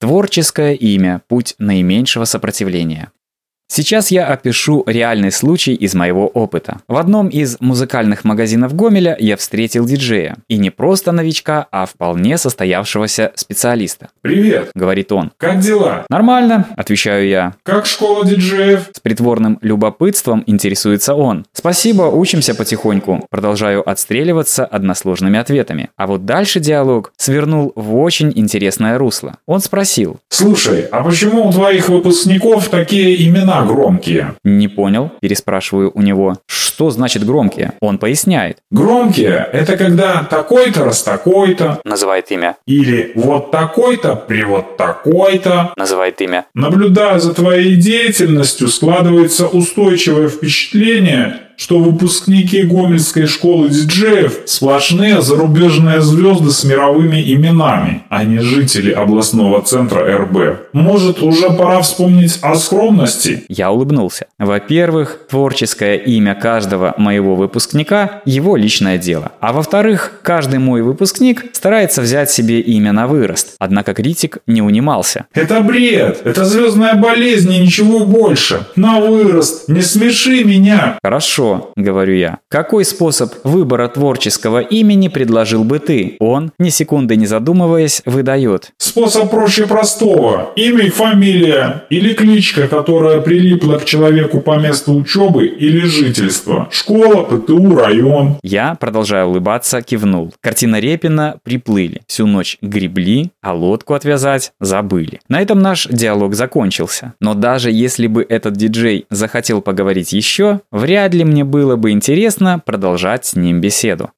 Творческое имя – путь наименьшего сопротивления. Сейчас я опишу реальный случай из моего опыта. В одном из музыкальных магазинов Гомеля я встретил диджея. И не просто новичка, а вполне состоявшегося специалиста. «Привет», — говорит он. «Как дела?» «Нормально», — отвечаю я. «Как школа диджеев?» С притворным любопытством интересуется он. «Спасибо, учимся потихоньку». Продолжаю отстреливаться односложными ответами. А вот дальше диалог свернул в очень интересное русло. Он спросил. «Слушай, а почему у твоих выпускников такие имена громкие? Не понял, переспрашиваю у него. Что значит громкие? Он поясняет. Громкие – это когда такой-то раз такой-то. Называет имя. Или вот такой-то при вот такой-то. Называет имя. Наблюдая за твоей деятельностью, складывается устойчивое впечатление, что выпускники Гомельской школы диджеев – сплошные зарубежные звезды с мировыми именами, а не жители областного центра РБ. Может, уже пора вспомнить о скромности? Я улыбнулся. Во-первых, творческое имя каждого моего выпускника – его личное дело. А во-вторых, каждый мой выпускник старается взять себе имя на вырост. Однако критик не унимался. Это бред! Это звездная болезнь и ничего больше! На вырост! Не смеши меня! Хорошо, говорю я. Какой способ выбора творческого имени предложил бы ты? Он, ни секунды не задумываясь, выдает. Способ проще простого. Имя фамилия. Или кличка, которая прилипла к человеку по месту учебы или жительства. Школа, ПТУ, район. Я, продолжая улыбаться, кивнул. Картина Репина приплыли. Всю ночь гребли, а лодку отвязать забыли. На этом наш диалог закончился. Но даже если бы этот диджей захотел поговорить еще, вряд ли мне было бы интересно продолжать с ним беседу.